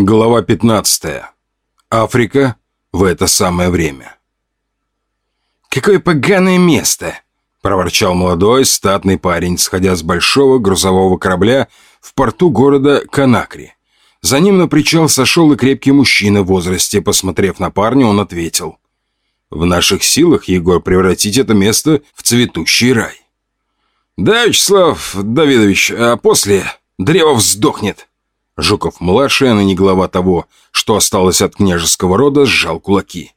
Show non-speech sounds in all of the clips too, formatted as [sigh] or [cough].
Глава 15. Африка в это самое время. «Какое поганое место!» – проворчал молодой статный парень, сходя с большого грузового корабля в порту города Канакри. За ним на причал сошел и крепкий мужчина в возрасте. Посмотрев на парня, он ответил. «В наших силах, Егор, превратить это место в цветущий рай». «Да, Вячеслав Давидович, а после древо вздохнет», Жуков-младший, а ныне глава того, что осталось от княжеского рода, сжал кулаки.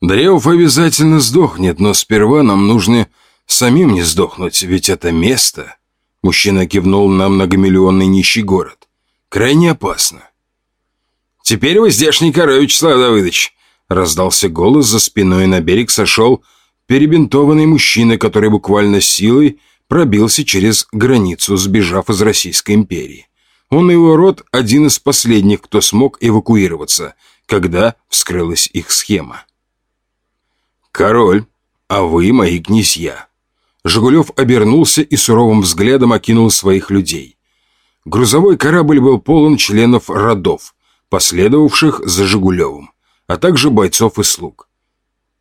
«Древов обязательно сдохнет, но сперва нам нужно самим не сдохнуть, ведь это место...» Мужчина кивнул на многомиллионный нищий город. «Крайне опасно». «Теперь вы здешний король, Вячеслав Давыдович!» Раздался голос за спиной, и на берег сошел перебинтованный мужчина, который буквально силой пробился через границу, сбежав из Российской империи. Он и его род – один из последних, кто смог эвакуироваться, когда вскрылась их схема. «Король, а вы мои князья». Жигулев обернулся и суровым взглядом окинул своих людей. Грузовой корабль был полон членов родов, последовавших за Жигулевым, а также бойцов и слуг.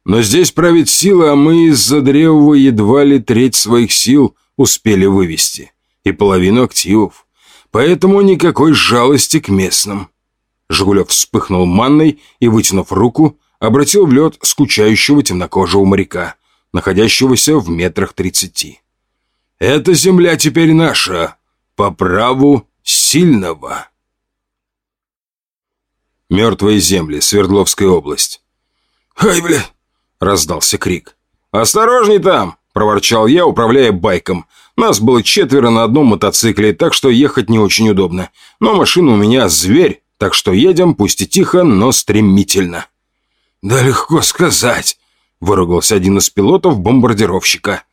Но здесь правит сила, а мы из-за древого едва ли треть своих сил успели вывести, и половину активов. Поэтому никакой жалости к местным. Жигулев вспыхнул манной и, вытянув руку, обратил в лед скучающего темнокожего моряка, находящегося в метрах тридцати. «Эта земля теперь наша, по праву сильного». Мертвые земли, Свердловская область. «Ай, бля!» — раздался крик. «Осторожней там!» — проворчал я, управляя байком — нас было четверо на одном мотоцикле, так что ехать не очень удобно. Но машина у меня зверь, так что едем, пусть и тихо, но стремительно. «Да легко сказать», — выругался один из пилотов бомбардировщика.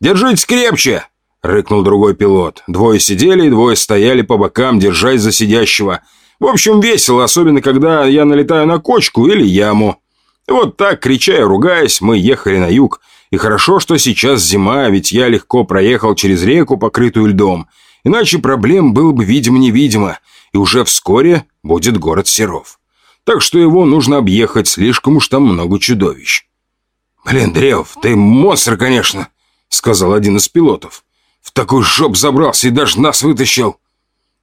«Держитесь крепче!» — рыкнул другой пилот. Двое сидели двое стояли по бокам, держась за сидящего. В общем, весело, особенно когда я налетаю на кочку или яму. Вот так, крича и ругаясь, мы ехали на юг, и хорошо, что сейчас зима, ведь я легко проехал через реку, покрытую льдом. Иначе проблем было бы видимо-невидимо, и уже вскоре будет город Серов. Так что его нужно объехать, слишком уж там много чудовищ. «Блин, Древ, ты монстр, конечно», — сказал один из пилотов. «В такой жоп забрался и даже нас вытащил».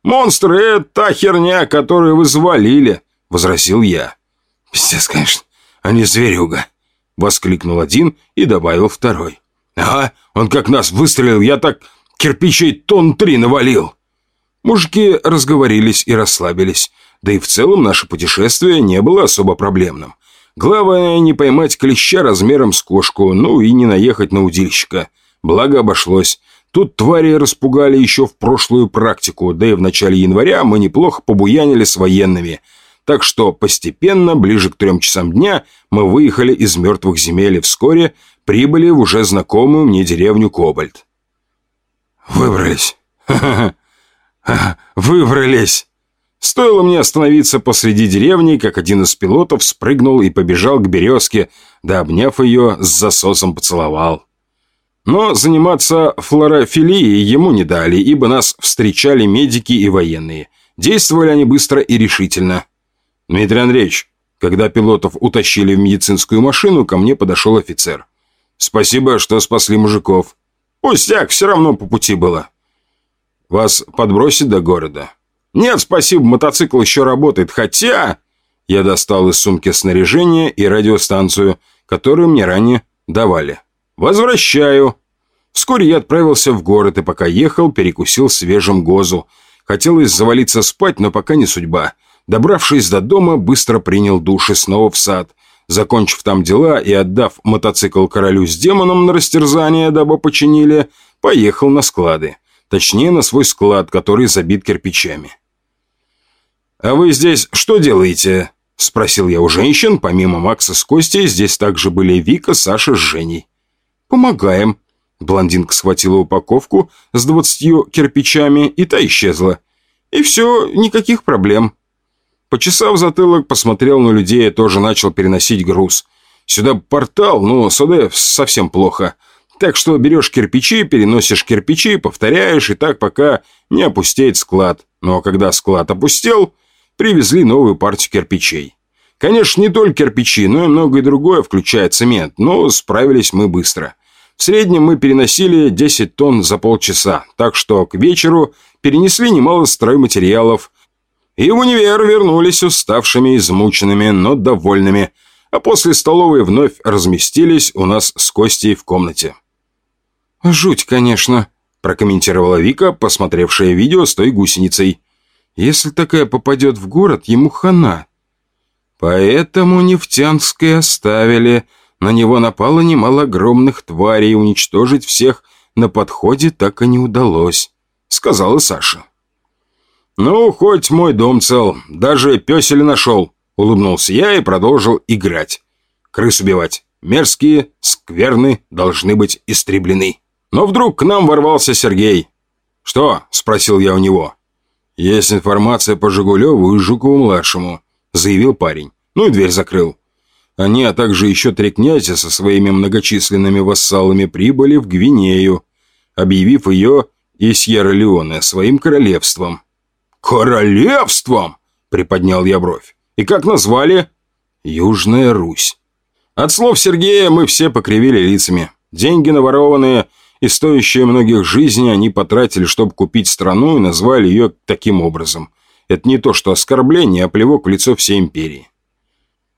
«Монстры — это та херня, которую вы завалили», — возразил я. «Пиздец, конечно, а не зверюга», Воскликнул один и добавил второй. «Ага, он как нас выстрелил, я так кирпичей тон три навалил!» Мужики разговорились и расслабились. Да и в целом наше путешествие не было особо проблемным. Главное не поймать клеща размером с кошку, ну и не наехать на удильщика. Благо обошлось. Тут твари распугали еще в прошлую практику, да и в начале января мы неплохо побуянили с военными – так что постепенно, ближе к трем часам дня, мы выехали из мертвых земель и вскоре прибыли в уже знакомую мне деревню Кобальт. «Выбрались! Ха-ха-ха! Выбрались!» Стоило мне остановиться посреди деревни, как один из пилотов спрыгнул и побежал к березке, да, обняв ее, с засосом поцеловал. Но заниматься флорофилией ему не дали, ибо нас встречали медики и военные. Действовали они быстро и решительно. «Дмитрий Андреевич, когда пилотов утащили в медицинскую машину, ко мне подошел офицер. Спасибо, что спасли мужиков. Пустяк, все равно по пути было. Вас подбросить до города? Нет, спасибо, мотоцикл еще работает, хотя... Я достал из сумки снаряжение и радиостанцию, которую мне ранее давали. Возвращаю. Вскоре я отправился в город и пока ехал, перекусил свежим гозу. Хотелось завалиться спать, но пока не судьба. Добравшись до дома, быстро принял душ и снова в сад. Закончив там дела и отдав мотоцикл королю с демоном на растерзание, дабы починили, поехал на склады. Точнее, на свой склад, который забит кирпичами. «А вы здесь что делаете?» – спросил я у женщин. Помимо Макса с Костей, здесь также были Вика, Саша с Женей. «Помогаем». Блондинка схватила упаковку с двадцатью кирпичами, и та исчезла. «И все, никаких проблем». Почесав затылок, посмотрел на людей и тоже начал переносить груз. Сюда портал, но сюда совсем плохо. Так что берешь кирпичи, переносишь кирпичи, повторяешь, и так пока не опустеет склад. Но когда склад опустел, привезли новую партию кирпичей. Конечно, не только кирпичи, но и многое другое, включая цемент, но справились мы быстро. В среднем мы переносили 10 тонн за полчаса, так что к вечеру перенесли немало стройматериалов, и в универ вернулись уставшими, измученными, но довольными, а после столовой вновь разместились у нас с Костей в комнате. «Жуть, конечно», – прокомментировала Вика, посмотревшая видео с той гусеницей. «Если такая попадет в город, ему хана». «Поэтому Нефтянское оставили», на него напало немало огромных тварей, уничтожить всех на подходе так и не удалось», — сказала Саша. «Ну, хоть мой дом цел, даже пёселя нашел», — улыбнулся я и продолжил играть. «Крыс убивать. Мерзкие, скверны, должны быть истреблены». Но вдруг к нам ворвался Сергей. «Что?» — спросил я у него. «Есть информация по Жигулеву и Жукову-младшему», — заявил парень. Ну и дверь закрыл. Они, а также еще три князя со своими многочисленными вассалами прибыли в Гвинею, объявив ее и Сьерра-Леоне своим королевством. «Королевством?» – приподнял я бровь. «И как назвали?» «Южная Русь». От слов Сергея мы все покривили лицами. Деньги наворованные и стоящие многих жизней они потратили, чтобы купить страну и назвали ее таким образом. Это не то, что оскорбление, а плевок в лицо всей империи.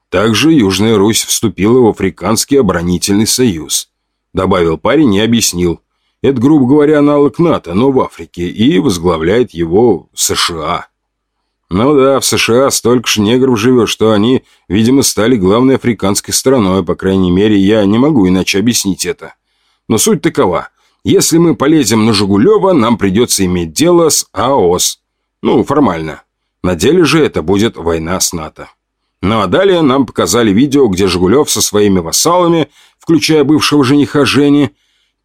Также Южная Русь вступила в Африканский оборонительный союз. Добавил парень и объяснил. Это, грубо говоря, аналог НАТО, но в Африке, и возглавляет его США. Ну да, в США столько же негров живет, что они, видимо, стали главной африканской страной, по крайней мере, я не могу иначе объяснить это. Но суть такова. Если мы полезем на Жигулева, нам придется иметь дело с АОС. Ну, формально. На деле же это будет война с НАТО. Ну а далее нам показали видео, где Жигулев со своими вассалами, включая бывшего жениха Жени,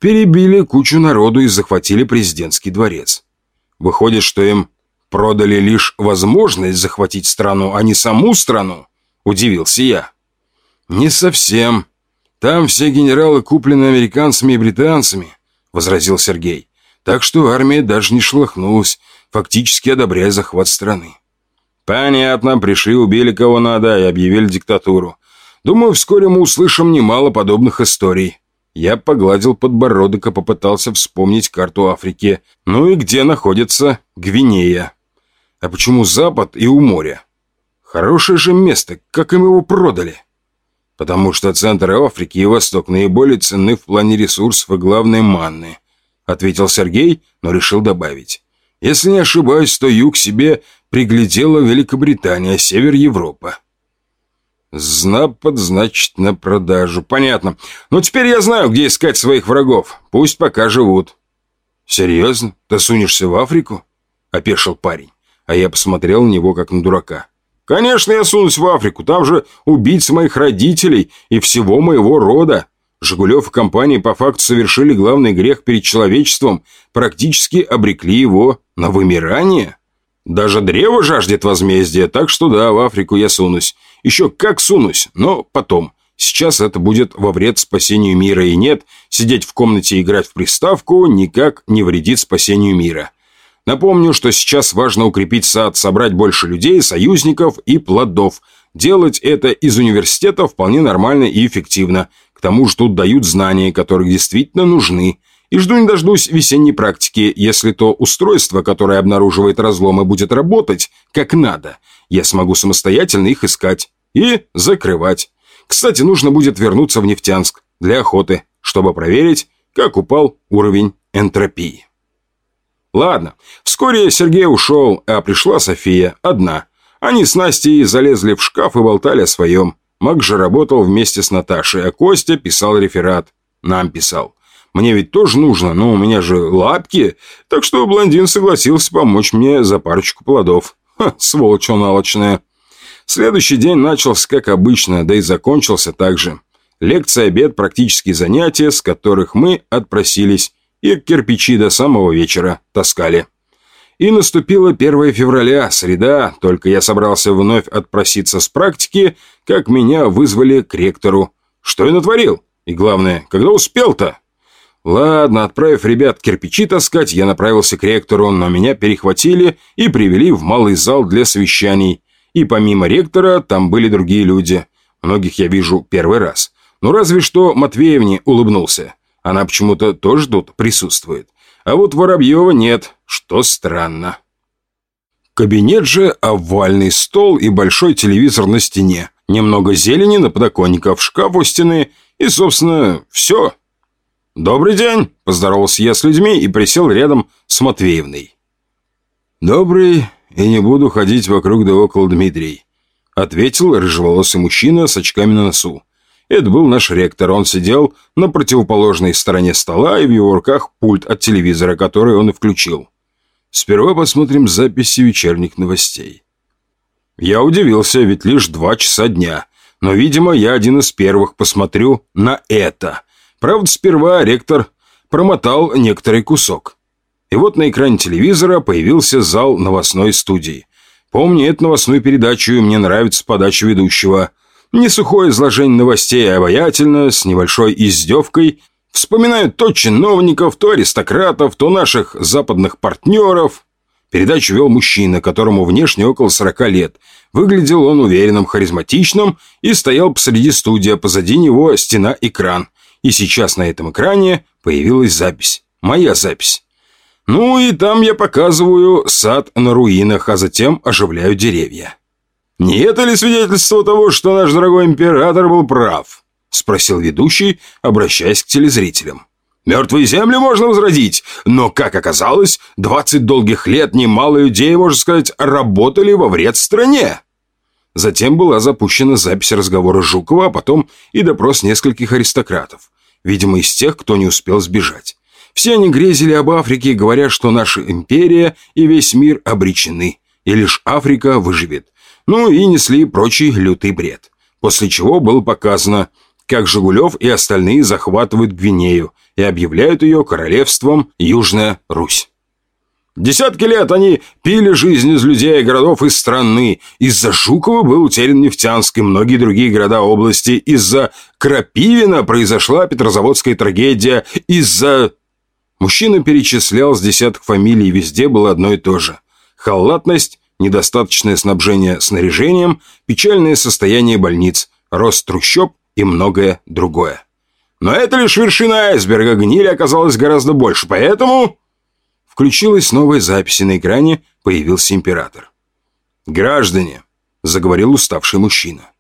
перебили кучу народу и захватили президентский дворец. Выходит, что им продали лишь возможность захватить страну, а не саму страну? Удивился я. Не совсем. Там все генералы куплены американцами и британцами, возразил Сергей. Так что армия даже не шлахнулась, фактически одобряя захват страны. «Понятно, пришли, убили кого надо и объявили диктатуру. Думаю, вскоре мы услышим немало подобных историй». Я погладил подбородок и попытался вспомнить карту Африки. Ну и где находится Гвинея? А почему Запад и у моря? Хорошее же место, как им его продали? Потому что центр Африки и Восток наиболее ценны в плане ресурсов и главной манны, ответил Сергей, но решил добавить. Если не ошибаюсь, то юг себе приглядела Великобритания, север Европа. Знапад, значит, на продажу. Понятно. Но теперь я знаю, где искать своих врагов. Пусть пока живут. Серьезно? Ты сунешься в Африку? Опешил парень. А я посмотрел на него, как на дурака. Конечно, я сунусь в Африку. Там же убийцы моих родителей и всего моего рода. Жигулев и компания по факту совершили главный грех перед человечеством, практически обрекли его на вымирание. Даже древо жаждет возмездия, так что да, в Африку я сунусь. Еще как сунусь, но потом. Сейчас это будет во вред спасению мира и нет, сидеть в комнате и играть в приставку никак не вредит спасению мира. Напомню, что сейчас важно укрепить сад, собрать больше людей, союзников и плодов. Делать это из университета вполне нормально и эффективно. К тому же тут дают знания, которые действительно нужны – и жду не дождусь весенней практики, если то устройство, которое обнаруживает разломы, будет работать как надо. Я смогу самостоятельно их искать и закрывать. Кстати, нужно будет вернуться в Нефтянск для охоты, чтобы проверить, как упал уровень энтропии. Ладно, вскоре Сергей ушел, а пришла София одна. Они с Настей залезли в шкаф и болтали о своем. Мак же работал вместе с Наташей, а Костя писал реферат. Нам писал. Мне ведь тоже нужно, но у меня же лапки. Так что блондин согласился помочь мне за парочку плодов. Ха, сволочь он алчная. Следующий день начался как обычно, да и закончился так же. Лекция, обед, практические занятия, с которых мы отпросились, и кирпичи до самого вечера таскали. И наступило 1 февраля, среда, только я собрался вновь отпроситься с практики, как меня вызвали к ректору. Что я натворил? И главное, когда успел-то? Ладно, отправив ребят кирпичи таскать, я направился к ректору, но меня перехватили и привели в малый зал для совещаний. И помимо ректора, там были другие люди. Многих я вижу первый раз. Ну, разве что Матвеевне улыбнулся. Она почему-то тоже тут присутствует. А вот Воробьева нет, что странно. Кабинет же овальный стол и большой телевизор на стене. Немного зелени на подоконниках, шкаф у стены и, собственно, все. «Добрый день!» – поздоровался я с людьми и присел рядом с Матвеевной. «Добрый, и не буду ходить вокруг да около, Дмитрий», – ответил рыжеволосый мужчина с очками на носу. Это был наш ректор. Он сидел на противоположной стороне стола, и в его руках пульт от телевизора, который он и включил. Сперва посмотрим записи вечерних новостей. Я удивился, ведь лишь два часа дня. Но, видимо, я один из первых посмотрю на это. Правда, сперва ректор промотал некоторый кусок. И вот на экране телевизора появился зал новостной студии. Помню эту новостную передачу, мне нравится подача ведущего – не сухое изложение новостей, а обаятельно, с небольшой издевкой. Вспоминают то чиновников, то аристократов, то наших западных партнеров. Передачу вел мужчина, которому внешне около 40 лет. Выглядел он уверенным, харизматичным и стоял посреди студии, а позади него стена-экран. И сейчас на этом экране появилась запись. Моя запись. Ну и там я показываю сад на руинах, а затем оживляю деревья. «Не это ли свидетельство того, что наш дорогой император был прав?» – спросил ведущий, обращаясь к телезрителям. «Мертвые земли можно возродить, но, как оказалось, 20 долгих лет немало людей, можно сказать, работали во вред стране». Затем была запущена запись разговора Жукова, а потом и допрос нескольких аристократов, видимо, из тех, кто не успел сбежать. Все они грезили об Африке, говоря, что наша империя и весь мир обречены, и лишь Африка выживет ну и несли прочий лютый бред. После чего было показано, как Жигулев и остальные захватывают Гвинею и объявляют ее королевством Южная Русь. Десятки лет они пили жизнь из людей, городов и страны. Из-за Жукова был утерян Нефтянск и многие другие города области. Из-за Крапивина произошла Петрозаводская трагедия. Из-за... Мужчина перечислял с десяток фамилий, везде было одно и то же. Халатность недостаточное снабжение снаряжением, печальное состояние больниц, рост трущоб и многое другое. Но это лишь вершина айсберга, гнили оказалось гораздо больше, поэтому... Включилась новая запись, и на экране появился император. «Граждане», — заговорил уставший мужчина, —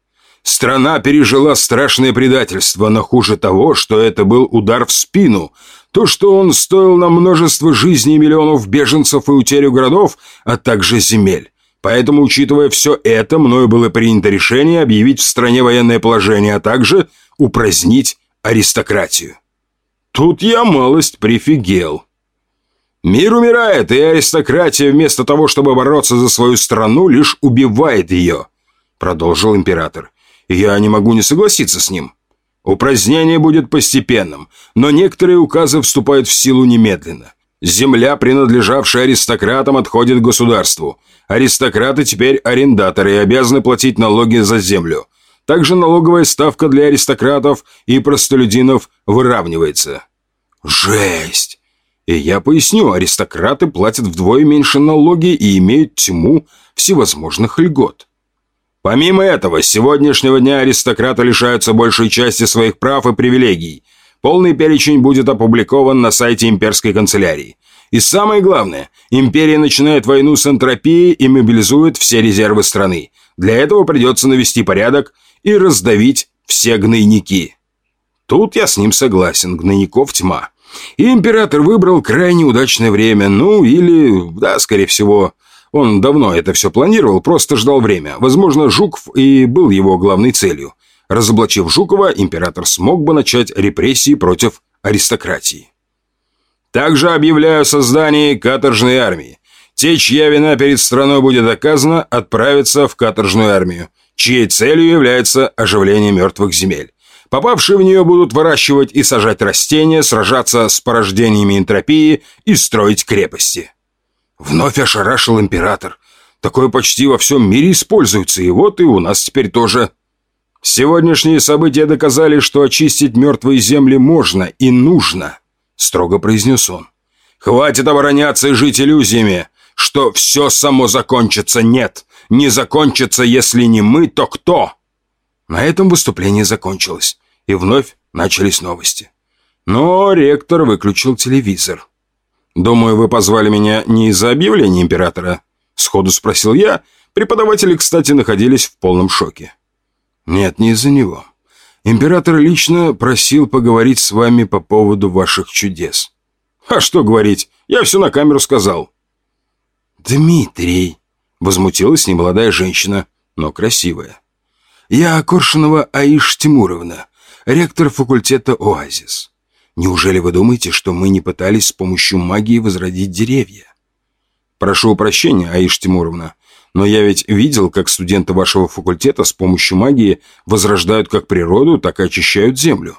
«страна пережила страшное предательство, но хуже того, что это был удар в спину, то, что он стоил нам множество жизней миллионов беженцев и утерю городов, а также земель. Поэтому, учитывая все это, мною было принято решение объявить в стране военное положение, а также упразднить аристократию. Тут я малость прифигел. Мир умирает, и аристократия вместо того, чтобы бороться за свою страну, лишь убивает ее, продолжил император. Я не могу не согласиться с ним. Упразднение будет постепенным, но некоторые указы вступают в силу немедленно. Земля, принадлежавшая аристократам, отходит государству. Аристократы теперь арендаторы и обязаны платить налоги за землю. Также налоговая ставка для аристократов и простолюдинов выравнивается. Жесть! И я поясню, аристократы платят вдвое меньше налоги и имеют тьму всевозможных льгот. Помимо этого, с сегодняшнего дня аристократы лишаются большей части своих прав и привилегий. Полный перечень будет опубликован на сайте имперской канцелярии. И самое главное, империя начинает войну с энтропией и мобилизует все резервы страны. Для этого придется навести порядок и раздавить все гнойники. Тут я с ним согласен, гнойников тьма. И император выбрал крайне удачное время, ну или, да, скорее всего, он давно это все планировал, просто ждал время. Возможно, Жуков и был его главной целью. Разоблачив Жукова, император смог бы начать репрессии против аристократии. Также объявляю о создании каторжной армии. Те, чья вина перед страной будет доказана, отправятся в каторжную армию, чьей целью является оживление мертвых земель. Попавшие в нее будут выращивать и сажать растения, сражаться с порождениями энтропии и строить крепости. Вновь ошарашил император. Такое почти во всем мире используется, и вот и у нас теперь тоже. Сегодняшние события доказали, что очистить мертвые земли можно и нужно, строго произнес он. Хватит обороняться и жить иллюзиями, что все само закончится. Нет, не закончится, если не мы, то кто?» На этом выступление закончилось, и вновь начались новости. Но ректор выключил телевизор. «Думаю, вы позвали меня не из-за объявления императора?» Сходу спросил я. Преподаватели, кстати, находились в полном шоке. «Нет, не из-за него. Император лично просил поговорить с вами по поводу ваших чудес». «А что говорить? Я все на камеру сказал». «Дмитрий», — возмутилась немолодая женщина, но красивая. «Я Коршунова Аиш Тимуровна, ректор факультета «Оазис». Неужели вы думаете, что мы не пытались с помощью магии возродить деревья?» «Прошу прощения, Аиш Тимуровна, но я ведь видел, как студенты вашего факультета с помощью магии возрождают как природу, так и очищают землю».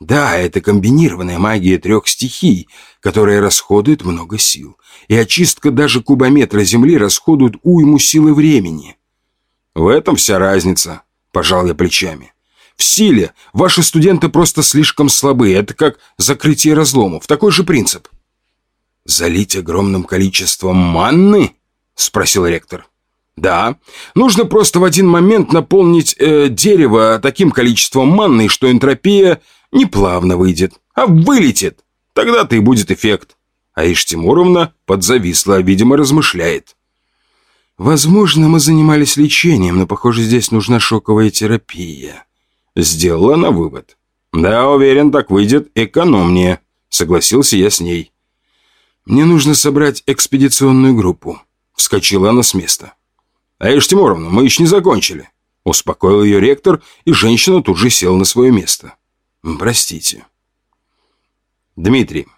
«Да, это комбинированная магия трех стихий, которая расходует много сил. И очистка даже кубометра земли расходует уйму силы времени». «В этом вся разница», – пожал я плечами. В силе ваши студенты просто слишком слабы. Это как закрытие разломов. Такой же принцип. «Залить огромным количеством манны?» – спросил ректор. «Да. Нужно просто в один момент наполнить э, дерево таким количеством манны, что энтропия не плавно выйдет, а вылетит. Тогда-то и будет эффект». Аиш Тимуровна подзависла, видимо, размышляет. «Возможно, мы занимались лечением, но, похоже, здесь нужна шоковая терапия». Сделала она вывод. «Да, уверен, так выйдет экономнее», — согласился я с ней. «Мне нужно собрать экспедиционную группу», — вскочила она с места. «Аиш Тимуровна, мы еще не закончили», — успокоил ее ректор, и женщина тут же села на свое место. «Простите». «Дмитрий,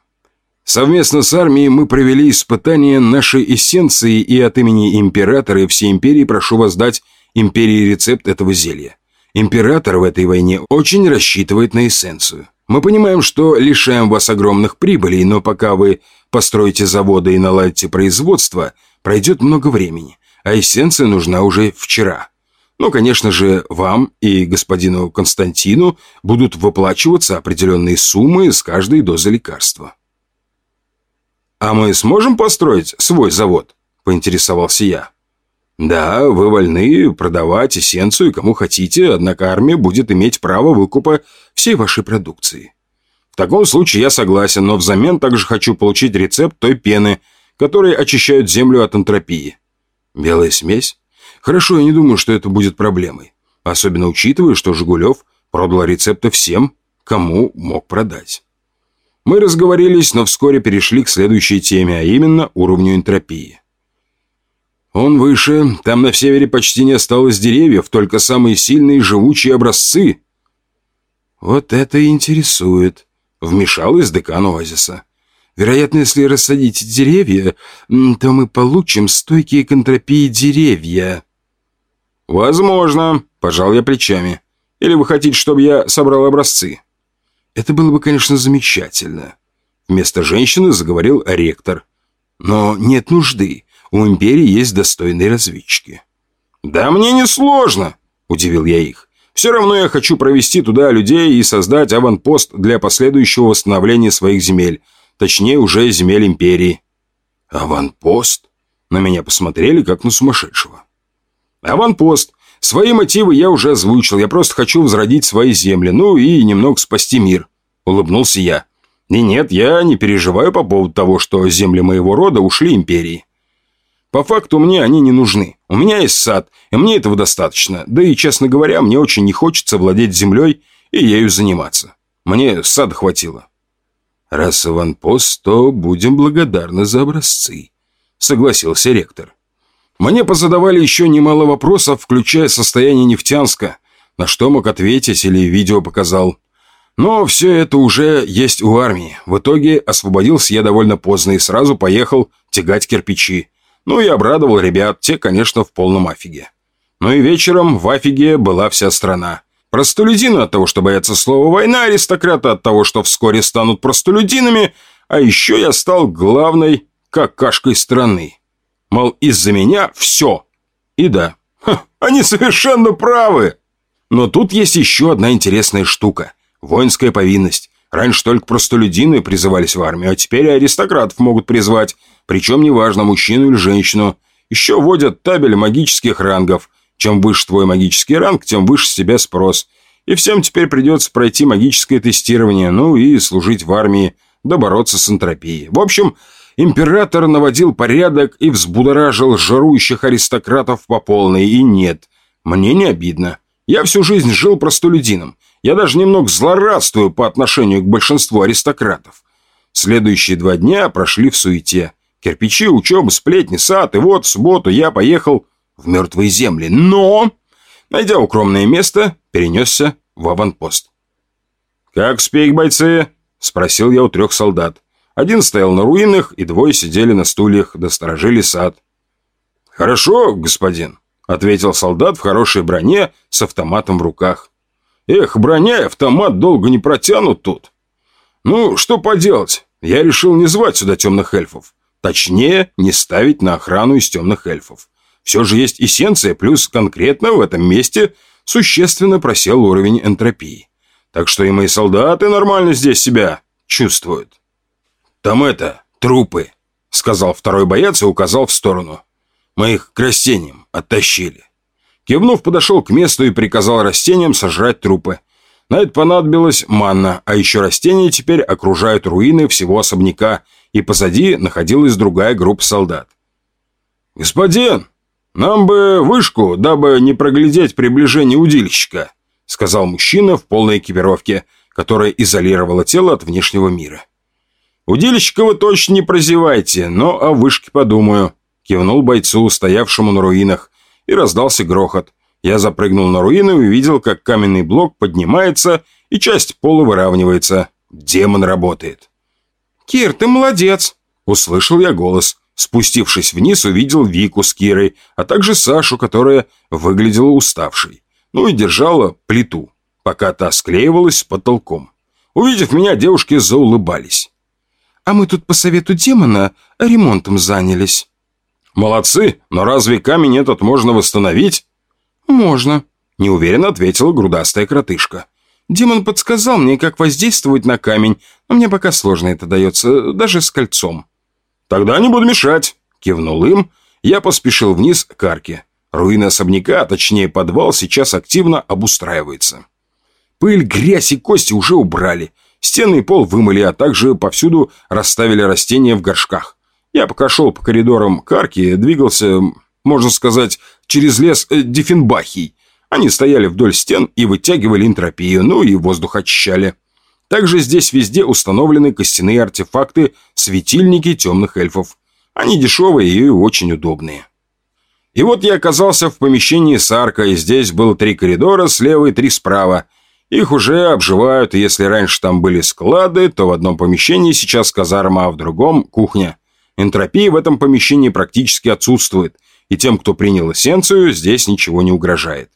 совместно с армией мы провели испытания нашей эссенции, и от имени императора и всей империи прошу вас дать империи рецепт этого зелья. Император в этой войне очень рассчитывает на эссенцию. Мы понимаем, что лишаем вас огромных прибылей, но пока вы построите заводы и наладите производство, пройдет много времени, а эссенция нужна уже вчера. Ну, конечно же, вам и господину Константину будут выплачиваться определенные суммы с каждой дозы лекарства. «А мы сможем построить свой завод?» – поинтересовался я. Да, вы вольны продавать эссенцию кому хотите, однако армия будет иметь право выкупа всей вашей продукции. В таком случае я согласен, но взамен также хочу получить рецепт той пены, которая очищает землю от энтропии. Белая смесь? Хорошо, я не думаю, что это будет проблемой. Особенно учитывая, что Жигулев продал рецепты всем, кому мог продать. Мы разговорились, но вскоре перешли к следующей теме, а именно уровню энтропии. Он выше, там на севере почти не осталось деревьев, только самые сильные живучие образцы. Вот это и интересует, вмешалась декан оазиса. Вероятно, если рассадить деревья, то мы получим стойкие к энтропии деревья. Возможно, пожал я плечами. Или вы хотите, чтобы я собрал образцы? Это было бы, конечно, замечательно. Вместо женщины заговорил ректор. Но нет нужды. У империи есть достойные разведчики». «Да мне не сложно», – удивил я их. «Все равно я хочу провести туда людей и создать аванпост для последующего восстановления своих земель. Точнее, уже земель империи». «Аванпост?» На меня посмотрели, как на сумасшедшего. «Аванпост. Свои мотивы я уже озвучил. Я просто хочу возродить свои земли. Ну и немного спасти мир», – улыбнулся я. «И нет, я не переживаю по поводу того, что земли моего рода ушли империи. По факту мне они не нужны. У меня есть сад, и мне этого достаточно. Да и, честно говоря, мне очень не хочется владеть землей и ею заниматься. Мне сада хватило. Раз аванпост, то будем благодарны за образцы, согласился ректор. Мне позадавали еще немало вопросов, включая состояние Нефтянска, на что мог ответить или видео показал. Но все это уже есть у армии. В итоге освободился я довольно поздно и сразу поехал тягать кирпичи. Ну и обрадовал ребят, те, конечно, в полном афиге. Ну и вечером в афиге была вся страна. Простолюдины от того, что боятся слова «война», аристократы от того, что вскоре станут простолюдинами, а еще я стал главной какашкой страны. Мол, из-за меня все. И да, ха, они совершенно правы. Но тут есть еще одна интересная штука. Воинская повинность. Раньше только простолюдины призывались в армию, а теперь и аристократов могут призвать, причем неважно, мужчину или женщину. Еще вводят табель магических рангов. Чем выше твой магический ранг, тем выше с тебя спрос. И всем теперь придется пройти магическое тестирование, ну и служить в армии, да бороться с энтропией. В общем, император наводил порядок и взбудоражил жарующих аристократов по полной. И нет, мне не обидно. Я всю жизнь жил простолюдином. Я даже немного злорадствую по отношению к большинству аристократов. Следующие два дня прошли в суете. Кирпичи, учеба, сплетни, сад. И вот в субботу я поехал в мертвые земли. Но, найдя укромное место, перенесся в аванпост. «Как успех, бойцы?» – спросил я у трех солдат. Один стоял на руинах, и двое сидели на стульях, досторожили сад. «Хорошо, господин», – ответил солдат в хорошей броне с автоматом в руках. «Эх, броня и автомат долго не протянут тут». «Ну, что поделать, я решил не звать сюда темных эльфов. Точнее, не ставить на охрану из темных эльфов. Все же есть эссенция, плюс конкретно в этом месте существенно просел уровень энтропии. Так что и мои солдаты нормально здесь себя чувствуют. «Там это, трупы», — сказал второй боец и указал в сторону. «Мы их к растениям оттащили». Кивнув, подошел к месту и приказал растениям сожрать трупы. На это понадобилась манна, а еще растения теперь окружают руины всего особняка, и позади находилась другая группа солдат. «Господин, нам бы вышку, дабы не проглядеть приближение удильщика», сказал мужчина в полной экипировке, которая изолировала тело от внешнего мира. «Удильщика вы точно не прозевайте, но о вышке подумаю», кивнул бойцу, стоявшему на руинах, и раздался грохот. Я запрыгнул на руины и увидел, как каменный блок поднимается и часть пола выравнивается. Демон работает. «Кир, ты молодец!» Услышал я голос. Спустившись вниз, увидел Вику с Кирой, а также Сашу, которая выглядела уставшей. Ну и держала плиту, пока та склеивалась с потолком. Увидев меня, девушки заулыбались. «А мы тут по совету демона ремонтом занялись». «Молодцы, но разве камень этот можно восстановить?» «Можно», – неуверенно ответила грудастая кротышка. «Демон подсказал мне, как воздействовать на камень, но мне пока сложно это дается, даже с кольцом». «Тогда не буду мешать», – кивнул им. Я поспешил вниз к арке. Руины особняка, а точнее подвал, сейчас активно обустраивается. Пыль, грязь и кости уже убрали. Стены и пол вымыли, а также повсюду расставили растения в горшках. Я пока шел по коридорам к арке, двигался, можно сказать, через лес э. Они стояли вдоль стен и вытягивали энтропию, ну и воздух очищали. Также здесь везде установлены костяные артефакты, светильники темных эльфов. Они дешевые и очень удобные. И вот я оказался в помещении с аркой. Здесь было три коридора, слева и три справа. Их уже обживают, и если раньше там были склады, то в одном помещении сейчас казарма, а в другом – кухня. Энтропии в этом помещении практически отсутствует – и тем, кто принял эссенцию, здесь ничего не угрожает.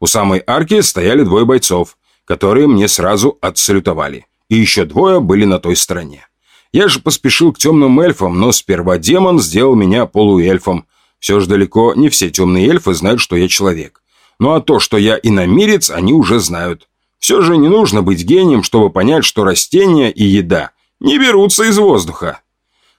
У самой арки стояли двое бойцов, которые мне сразу отсалютовали, и еще двое были на той стороне. Я же поспешил к темным эльфам, но сперва демон сделал меня полуэльфом. Все же далеко не все темные эльфы знают, что я человек. Ну а то, что я иномирец, они уже знают. Все же не нужно быть гением, чтобы понять, что растения и еда не берутся из воздуха.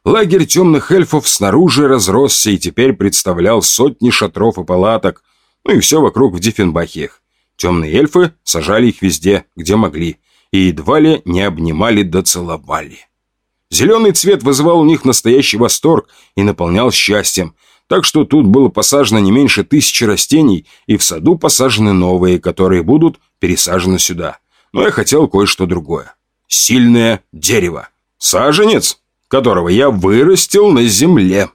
Лагерь темных эльфов снаружи разросся и теперь представлял сотни шатров и палаток, ну и все вокруг в Диффенбахиях. Темные эльфы сажали их везде, где могли, и едва ли не обнимали да целовали. Зеленый цвет вызывал у них настоящий восторг и наполнял счастьем, так что тут было посажено не меньше тысячи растений, и в саду посажены новые, которые будут пересажены сюда. Но я хотел кое-что другое. Сильное дерево. Саженец которого я вырастил на земле.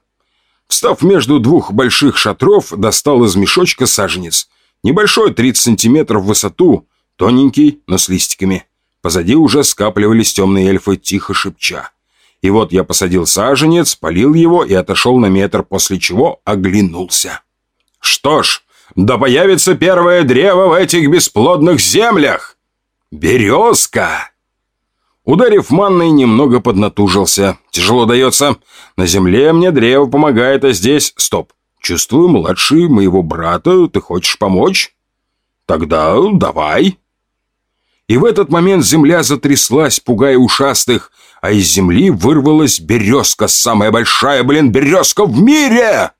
Встав между двух больших шатров, достал из мешочка саженец. Небольшой, 30 сантиметров в высоту, тоненький, но с листиками. Позади уже скапливались темные эльфы, тихо шепча. И вот я посадил саженец, полил его и отошел на метр, после чего оглянулся. Что ж, да появится первое древо в этих бесплодных землях! Березка! Ударив манной, немного поднатужился. Тяжело дается. На земле мне древо помогает, а здесь... Стоп. Чувствую, младший моего брата, ты хочешь помочь? Тогда давай. И в этот момент земля затряслась, пугая ушастых, а из земли вырвалась березка, самая большая, блин, березка в мире!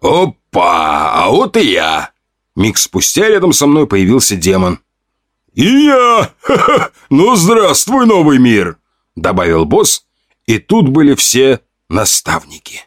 «Опа! А вот и я!» Миг спустя рядом со мной появился демон. «И я! Ха [laughs] -ха! Ну, здравствуй, новый мир!» Добавил босс, и тут были все наставники.